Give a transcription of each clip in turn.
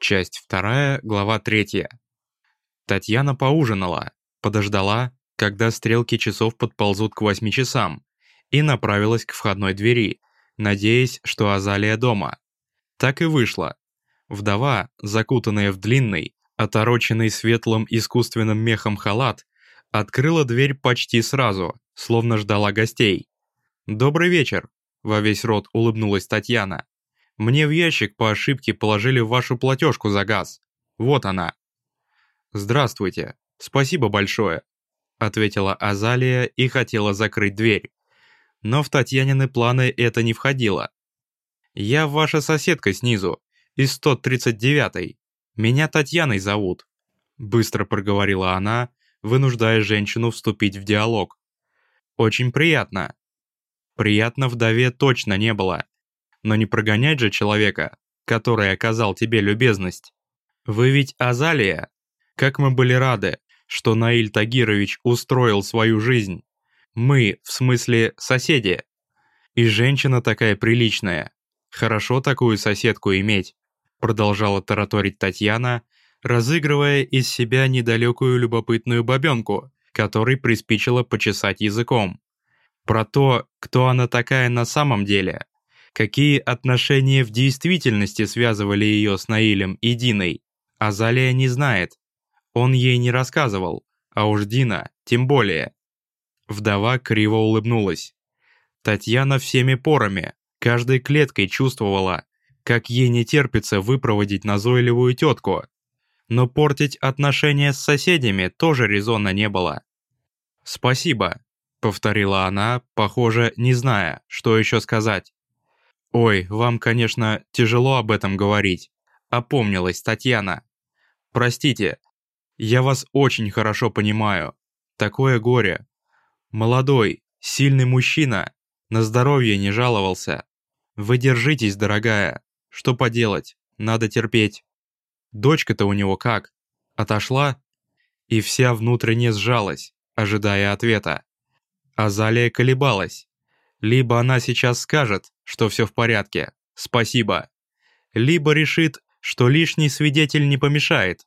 Часть вторая, глава третья. Татьяна поужинала, подождала, когда стрелки часов подползут к восьми часам, и направилась к входной двери, надеясь, что Азалия дома. Так и вышло. Вдова, закутанная в длинный, отороченный светлым искусственным мехом халат, открыла дверь почти сразу, словно ждала гостей. «Добрый вечер», — во весь рот улыбнулась Татьяна. «Мне в ящик по ошибке положили вашу платежку за газ. Вот она». «Здравствуйте. Спасибо большое», — ответила Азалия и хотела закрыть дверь. Но в Татьянины планы это не входило. «Я ваша соседка снизу, из 139-й. Меня Татьяной зовут», — быстро проговорила она, вынуждая женщину вступить в диалог. «Очень приятно». Приятно вдове точно не было. Но не прогонять же человека, который оказал тебе любезность. Вы ведь Азалия. Как мы были рады, что Наиль Тагирович устроил свою жизнь. Мы, в смысле, соседи. И женщина такая приличная. Хорошо такую соседку иметь, продолжала тараторить Татьяна, разыгрывая из себя недалекую любопытную бабенку, которой приспичило почесать языком. Про то, кто она такая на самом деле, какие отношения в действительности связывали ее с Наилем и Диной, Азалия не знает. Он ей не рассказывал, а уж Дина тем более. Вдова криво улыбнулась. Татьяна всеми порами, каждой клеткой чувствовала, как ей не терпится выпроводить назойливую тетку, но портить отношения с соседями тоже резонно не было. «Спасибо», — повторила она, похоже, не зная, что еще сказать. «Ой, вам, конечно, тяжело об этом говорить», — опомнилась Татьяна. «Простите, я вас очень хорошо понимаю. Такое горе. Молодой, сильный мужчина, на здоровье не жаловался. Вы держитесь, дорогая. Что поделать, надо терпеть». Дочка-то у него как? Отошла? И вся внутренне сжалась, ожидая ответа. Азалия колебалась. Либо она сейчас скажет, что все в порядке, спасибо. Либо решит, что лишний свидетель не помешает.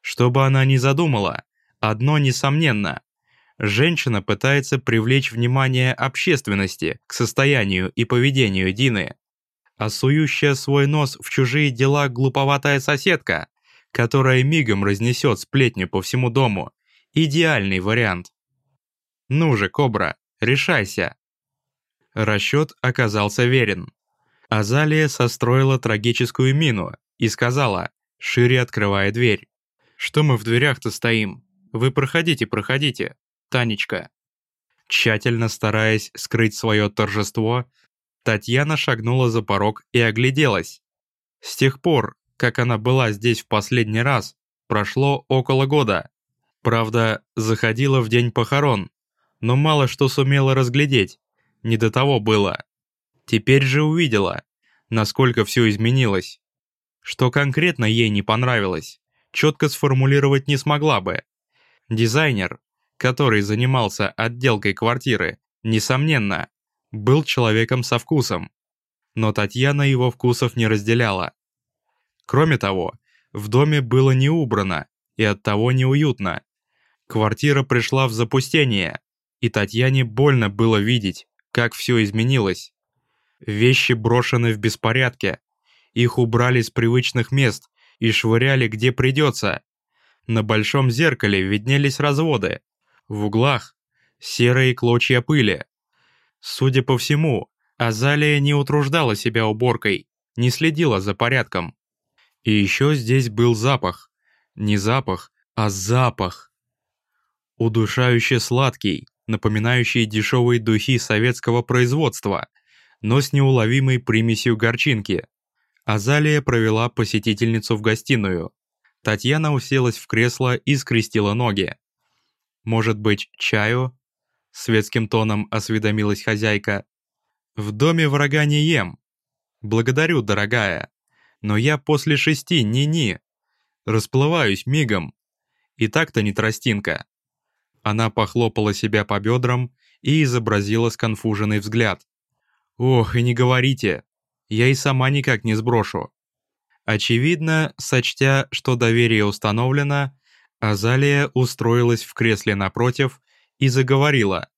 Что бы она ни задумала, одно несомненно. Женщина пытается привлечь внимание общественности к состоянию и поведению Дины а сующая свой нос в чужие дела глуповатая соседка, которая мигом разнесет сплетню по всему дому. Идеальный вариант. Ну же, Кобра, решайся. Расчет оказался верен. Азалия состроила трагическую мину и сказала, шире открывая дверь. «Что мы в дверях-то стоим? Вы проходите, проходите, Танечка». Тщательно стараясь скрыть свое торжество, Татьяна шагнула за порог и огляделась. С тех пор, как она была здесь в последний раз, прошло около года. Правда, заходила в день похорон, но мало что сумела разглядеть, не до того было. Теперь же увидела, насколько все изменилось. Что конкретно ей не понравилось, четко сформулировать не смогла бы. Дизайнер, который занимался отделкой квартиры, несомненно, был человеком со вкусом, но Татьяна его вкусов не разделяла. Кроме того, в доме было не убрано и оттого неуютно. Квартира пришла в запустение, и Татьяне больно было видеть, как все изменилось. Вещи брошены в беспорядке, их убрали с привычных мест и швыряли где придется. На большом зеркале виднелись разводы, в углах серые клочья пыли, Судя по всему, Азалия не утруждала себя уборкой, не следила за порядком. И еще здесь был запах. Не запах, а запах. Удушающе сладкий, напоминающий дешевые духи советского производства, но с неуловимой примесью горчинки. Азалия провела посетительницу в гостиную. Татьяна уселась в кресло и скрестила ноги. «Может быть, чаю?» светским тоном осведомилась хозяйка. «В доме врага не ем. Благодарю, дорогая. Но я после шести ни-ни. Расплываюсь мигом. И так-то не тростинка». Она похлопала себя по бедрам и изобразила сконфуженный взгляд. «Ох, и не говорите. Я и сама никак не сброшу». Очевидно, сочтя, что доверие установлено, Азалия устроилась в кресле напротив и заговорила.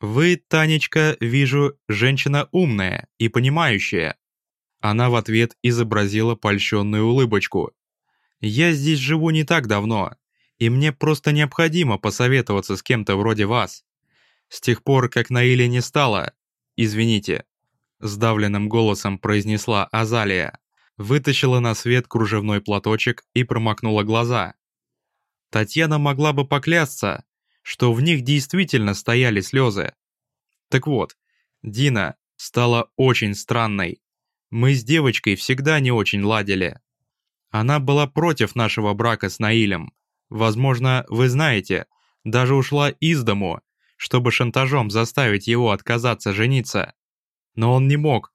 «Вы, Танечка, вижу, женщина умная и понимающая». Она в ответ изобразила польщенную улыбочку. «Я здесь живу не так давно, и мне просто необходимо посоветоваться с кем-то вроде вас. С тех пор, как Наиля не стало, извините, сдавленным голосом произнесла Азалия, вытащила на свет кружевной платочек и промокнула глаза. Татьяна могла бы поклясться, что в них действительно стояли слезы. Так вот, Дина стала очень странной. Мы с девочкой всегда не очень ладили. Она была против нашего брака с Наилем. Возможно, вы знаете, даже ушла из дому, чтобы шантажом заставить его отказаться жениться. Но он не мог.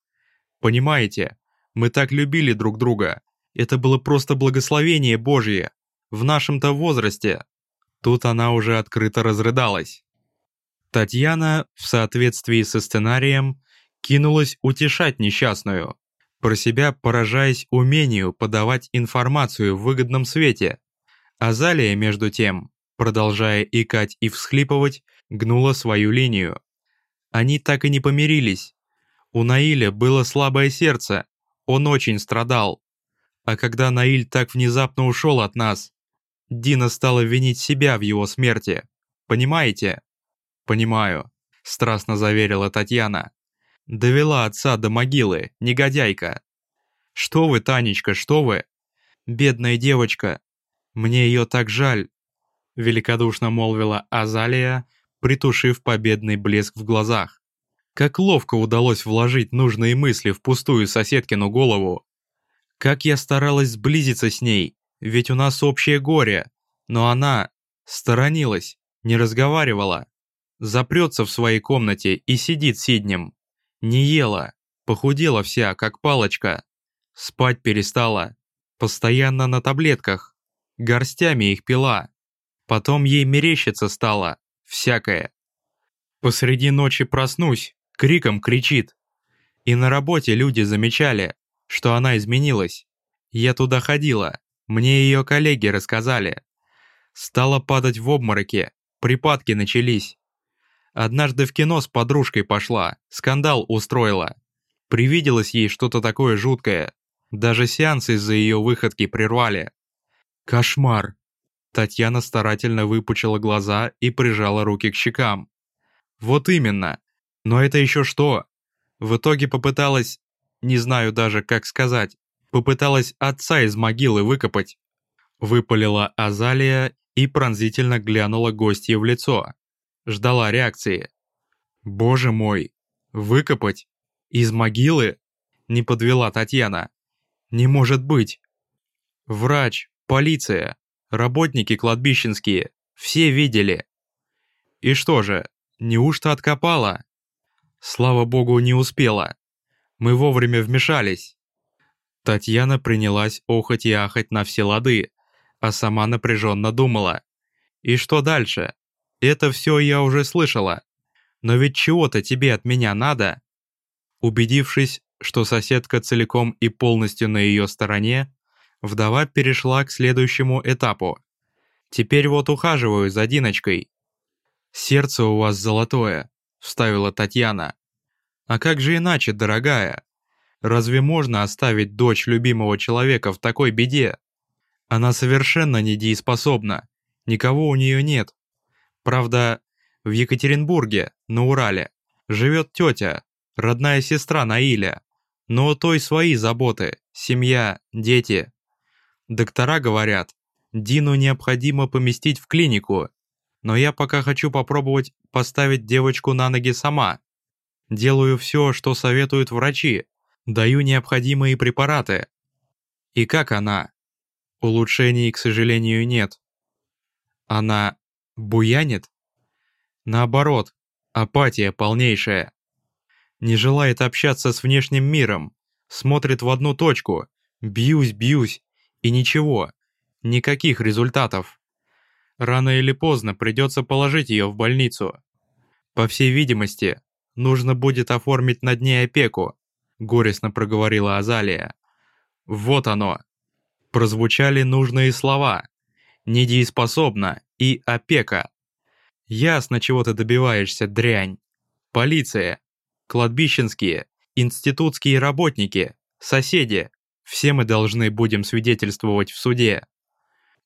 Понимаете, мы так любили друг друга. Это было просто благословение Божье. В нашем-то возрасте. Тут она уже открыто разрыдалась. Татьяна, в соответствии со сценарием, кинулась утешать несчастную, про себя поражаясь умению подавать информацию в выгодном свете. Азалия, между тем, продолжая икать и всхлипывать, гнула свою линию. Они так и не помирились. У Наиля было слабое сердце, он очень страдал. А когда Наиль так внезапно ушел от нас, Дина стала винить себя в его смерти. Понимаете? Понимаю, страстно заверила Татьяна. Довела отца до могилы, негодяйка. Что вы, Танечка, что вы? Бедная девочка. Мне ее так жаль. Великодушно молвила Азалия, притушив победный блеск в глазах. Как ловко удалось вложить нужные мысли в пустую соседкину голову. Как я старалась сблизиться с ней, ведь у нас общее горе, но она сторонилась, не разговаривала. Запрется в своей комнате и сидит сиднем. Не ела, похудела вся, как палочка. Спать перестала, постоянно на таблетках, горстями их пила. Потом ей мерещиться стало, всякое. Посреди ночи проснусь, криком кричит. И на работе люди замечали, что она изменилась. Я туда ходила, мне ее коллеги рассказали. Стала падать в обмороке, припадки начались. Однажды в кино с подружкой пошла, скандал устроила. Привиделось ей что-то такое жуткое. Даже сеансы из-за ее выходки прервали. Кошмар. Татьяна старательно выпучила глаза и прижала руки к щекам. Вот именно. Но это еще что? В итоге попыталась, не знаю даже как сказать, попыталась отца из могилы выкопать. Выпалила Азалия и пронзительно глянула гостье в лицо. Ждала реакции. Боже мой, выкопать? Из могилы? Не подвела Татьяна. Не может быть. Врач, полиция, работники кладбищенские, все видели. И что же, неужто откопала? Слава богу, не успела. Мы вовремя вмешались. Татьяна принялась охать и ахать на все лады, а сама напряженно думала. И что дальше? Это все я уже слышала. Но ведь чего-то тебе от меня надо. Убедившись, что соседка целиком и полностью на ее стороне, вдова перешла к следующему этапу. Теперь вот ухаживаю за Диночкой. Сердце у вас золотое, вставила Татьяна. «А как же иначе, дорогая? Разве можно оставить дочь любимого человека в такой беде? Она совершенно недееспособна, никого у нее нет. Правда, в Екатеринбурге, на Урале, живет тетя, родная сестра Наиля, но у той свои заботы, семья, дети. Доктора говорят, Дину необходимо поместить в клинику, но я пока хочу попробовать поставить девочку на ноги сама. Делаю все, что советуют врачи, даю необходимые препараты. И как она? Улучшений, к сожалению, нет. Она буянит? Наоборот, апатия полнейшая. Не желает общаться с внешним миром, смотрит в одну точку, бьюсь, бьюсь, и ничего, никаких результатов. Рано или поздно придется положить ее в больницу. По всей видимости, Нужно будет оформить над ней опеку», — горестно проговорила Азалия. «Вот оно, Прозвучали нужные слова. Недееспособна и опека. Ясно, чего ты добиваешься, дрянь. Полиция, кладбищенские, институтские работники, соседи. Все мы должны будем свидетельствовать в суде.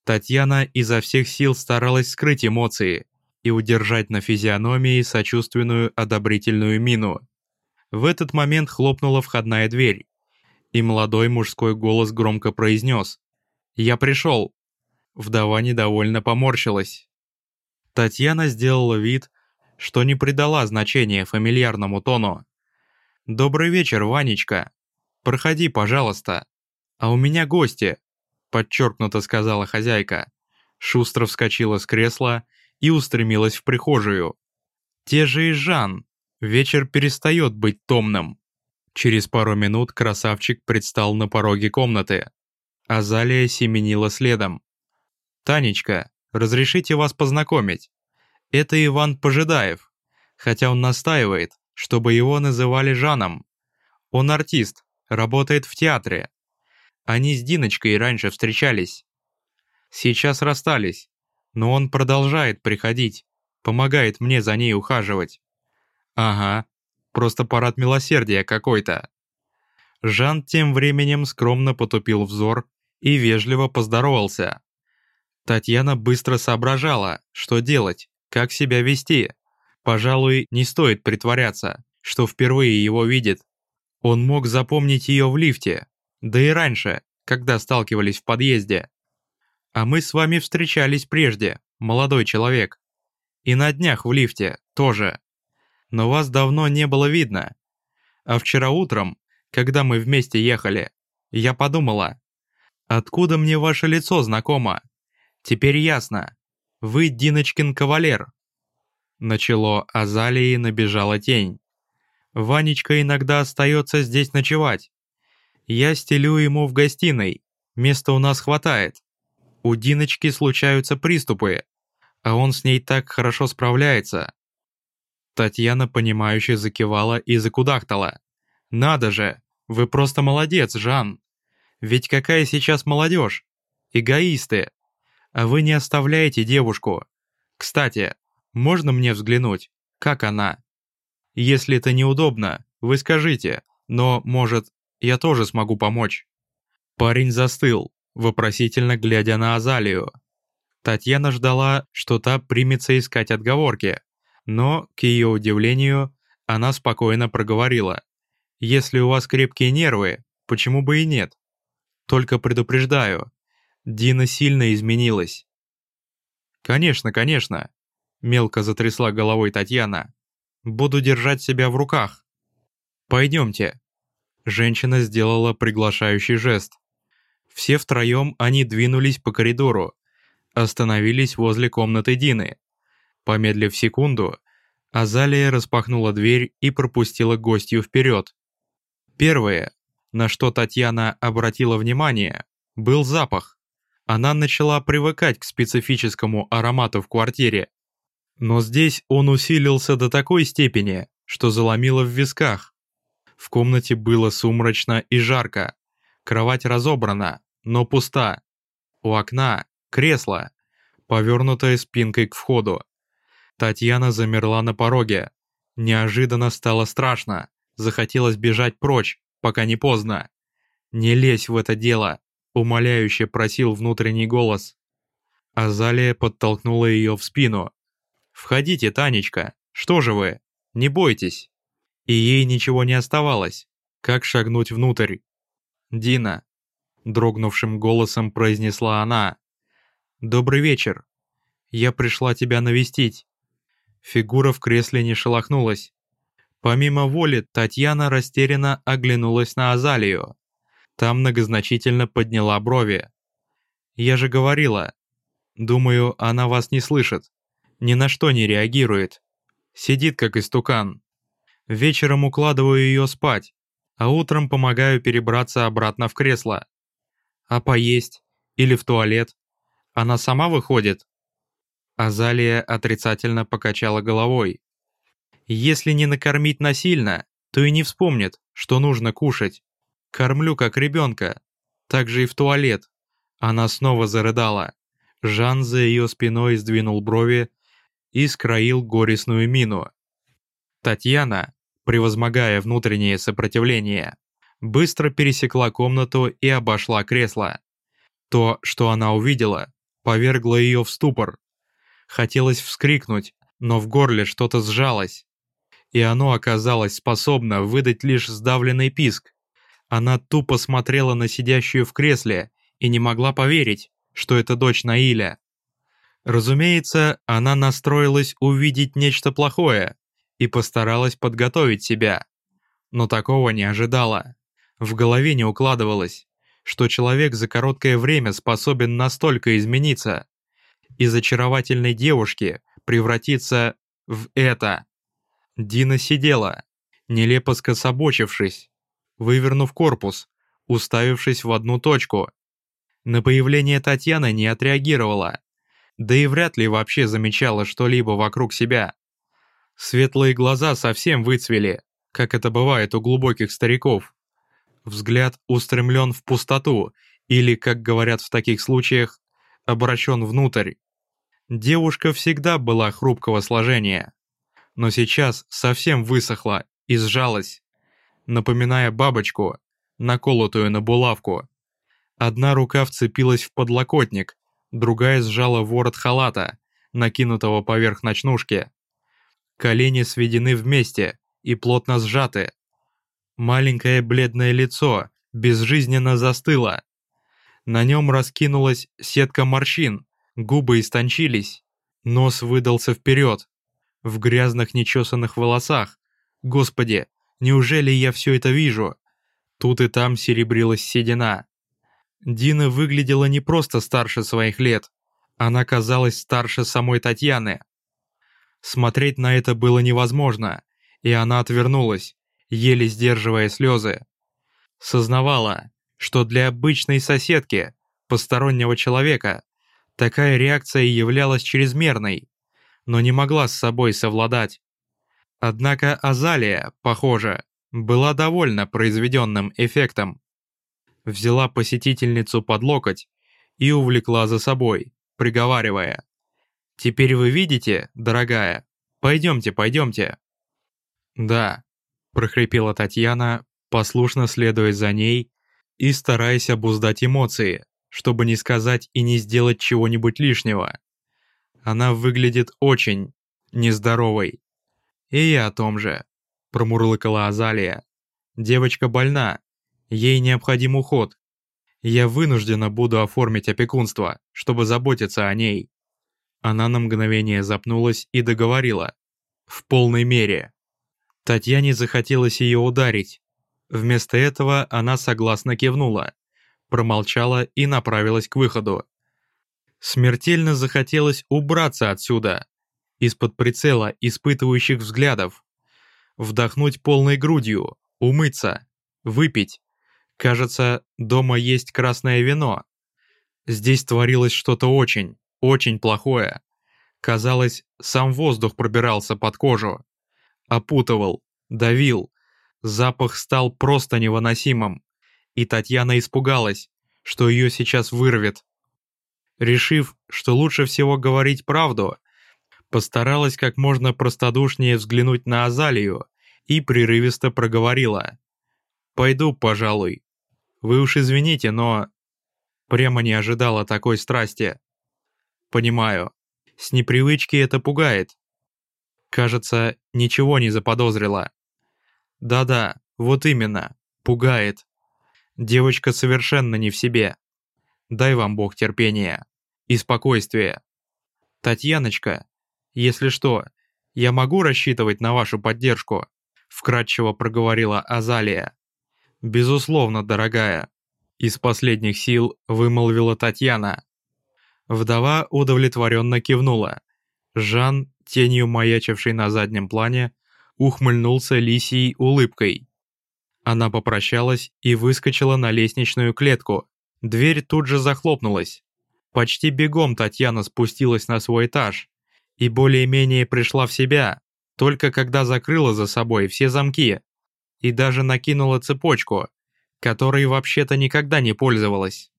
Татьяна изо всех сил старалась скрыть эмоции и удержать на физиономии сочувственную одобрительную мину. В этот момент хлопнула входная дверь, и молодой мужской голос громко произнес «Я пришел». Вдова недовольно поморщилась. Татьяна сделала вид, что не придала значения фамильярному тону. «Добрый вечер, Ванечка. Проходи, пожалуйста. А у меня гости», — подчеркнуто сказала хозяйка. Шустро вскочила с кресла и устремилась в прихожую. «Те же и Жан. Вечер перестает быть томным». Через пару минут красавчик предстал на пороге комнаты. Азалия семенила следом. «Танечка, разрешите вас познакомить. Это Иван Пожидаев, хотя он настаивает, чтобы его называли Жаном. Он артист, работает в театре. Они с Диночкой раньше встречались. Сейчас расстались, но он продолжает приходить, помогает мне за ней ухаживать. Ага, просто парад милосердия какой-то. Жан тем временем скромно потупил взор и вежливо поздоровался. Татьяна быстро соображала, что делать, как себя вести. Пожалуй, не стоит притворяться, что впервые его видит. Он мог запомнить ее в лифте, да и раньше, когда сталкивались в подъезде. А мы с вами встречались прежде, молодой человек. И на днях в лифте тоже. Но вас давно не было видно. А вчера утром, когда мы вместе ехали, я подумала, откуда мне ваше лицо знакомо? Теперь ясно. Вы Диночкин кавалер. Начало Азалии набежала тень. Ванечка иногда остается здесь ночевать. Я стелю ему в гостиной. Места у нас хватает. У Диночки случаются приступы, а он с ней так хорошо справляется. Татьяна, понимающе закивала и закудахтала. «Надо же! Вы просто молодец, Жан! Ведь какая сейчас молодежь? Эгоисты! а вы не оставляете девушку. Кстати, можно мне взглянуть, как она? Если это неудобно, вы скажите, но, может, я тоже смогу помочь». Парень застыл, вопросительно глядя на Азалию. Татьяна ждала, что та примется искать отговорки, но, к ее удивлению, она спокойно проговорила. «Если у вас крепкие нервы, почему бы и нет? Только предупреждаю, Дина сильно изменилась. «Конечно, конечно», — мелко затрясла головой Татьяна. «Буду держать себя в руках». «Пойдемте». Женщина сделала приглашающий жест. Все втроем они двинулись по коридору, остановились возле комнаты Дины. Помедлив секунду, Азалия распахнула дверь и пропустила гостью вперед. Первое, на что Татьяна обратила внимание, был запах она начала привыкать к специфическому аромату в квартире. Но здесь он усилился до такой степени, что заломило в висках. В комнате было сумрачно и жарко. Кровать разобрана, но пуста. У окна кресло, повернутое спинкой к входу. Татьяна замерла на пороге. Неожиданно стало страшно. Захотелось бежать прочь, пока не поздно. Не лезь в это дело. Умоляюще просил внутренний голос. Азалия подтолкнула ее в спину. «Входите, Танечка, что же вы? Не бойтесь!» И ей ничего не оставалось, как шагнуть внутрь. «Дина», — дрогнувшим голосом произнесла она, — «добрый вечер. Я пришла тебя навестить». Фигура в кресле не шелохнулась. Помимо воли, Татьяна растерянно оглянулась на Азалию. Там многозначительно подняла брови. «Я же говорила. Думаю, она вас не слышит. Ни на что не реагирует. Сидит как истукан. Вечером укладываю ее спать, а утром помогаю перебраться обратно в кресло. А поесть? Или в туалет? Она сама выходит?» Азалия отрицательно покачала головой. «Если не накормить насильно, то и не вспомнит, что нужно кушать. Кормлю как ребенка. Так же и в туалет. Она снова зарыдала. Жан за ее спиной сдвинул брови и скроил горестную мину. Татьяна, превозмогая внутреннее сопротивление, быстро пересекла комнату и обошла кресло. То, что она увидела, повергло ее в ступор. Хотелось вскрикнуть, но в горле что-то сжалось. И оно оказалось способно выдать лишь сдавленный писк. Она тупо смотрела на сидящую в кресле и не могла поверить, что это дочь Наиля. Разумеется, она настроилась увидеть нечто плохое и постаралась подготовить себя. Но такого не ожидала. В голове не укладывалось, что человек за короткое время способен настолько измениться. Из очаровательной девушки превратиться в это. Дина сидела, нелепо скособочившись, вывернув корпус, уставившись в одну точку. На появление Татьяны не отреагировала, да и вряд ли вообще замечала что-либо вокруг себя. Светлые глаза совсем выцвели, как это бывает у глубоких стариков. Взгляд устремлен в пустоту, или, как говорят в таких случаях, обращен внутрь. Девушка всегда была хрупкого сложения, но сейчас совсем высохла и сжалась, напоминая бабочку, наколотую на булавку. Одна рука вцепилась в подлокотник, другая сжала ворот халата, накинутого поверх ночнушки. Колени сведены вместе и плотно сжаты. Маленькое бледное лицо безжизненно застыло. На нем раскинулась сетка морщин, губы истончились, нос выдался вперед. В грязных нечесанных волосах. Господи, неужели я все это вижу? Тут и там серебрилась седина. Дина выглядела не просто старше своих лет, она казалась старше самой Татьяны. Смотреть на это было невозможно, и она отвернулась, еле сдерживая слезы. Сознавала, что для обычной соседки, постороннего человека, такая реакция являлась чрезмерной, но не могла с собой совладать. Однако Азалия, похоже, была довольна произведенным эффектом. Взяла посетительницу под локоть и увлекла за собой, приговаривая. «Теперь вы видите, дорогая? Пойдемте, пойдемте». «Да», прохрипела Татьяна, послушно следуя за ней и стараясь обуздать эмоции, чтобы не сказать и не сделать чего-нибудь лишнего. Она выглядит очень нездоровой. И я о том же, промурлыкала Азалия. Девочка больна, ей необходим уход. Я вынуждена буду оформить опекунство, чтобы заботиться о ней. Она на мгновение запнулась и договорила. В полной мере. Татьяне захотелось ее ударить. Вместо этого она согласно кивнула, промолчала и направилась к выходу. Смертельно захотелось убраться отсюда, из-под прицела испытывающих взглядов. Вдохнуть полной грудью, умыться, выпить. Кажется, дома есть красное вино. Здесь творилось что-то очень, очень плохое. Казалось, сам воздух пробирался под кожу опутывал, давил. Запах стал просто невыносимым, и Татьяна испугалась, что ее сейчас вырвет. Решив, что лучше всего говорить правду, постаралась как можно простодушнее взглянуть на Азалию и прерывисто проговорила. «Пойду, пожалуй. Вы уж извините, но...» Прямо не ожидала такой страсти. «Понимаю. С непривычки это пугает. Кажется, ничего не заподозрила. Да-да, вот именно, пугает. Девочка совершенно не в себе. Дай вам Бог терпения и спокойствия. Татьяночка, если что, я могу рассчитывать на вашу поддержку, вкратчиво проговорила Азалия. Безусловно, дорогая, из последних сил вымолвила Татьяна. Вдова удовлетворенно кивнула. Жан тенью маячивший на заднем плане, ухмыльнулся лисией улыбкой. Она попрощалась и выскочила на лестничную клетку. Дверь тут же захлопнулась. Почти бегом Татьяна спустилась на свой этаж и более-менее пришла в себя, только когда закрыла за собой все замки и даже накинула цепочку, которой вообще-то никогда не пользовалась.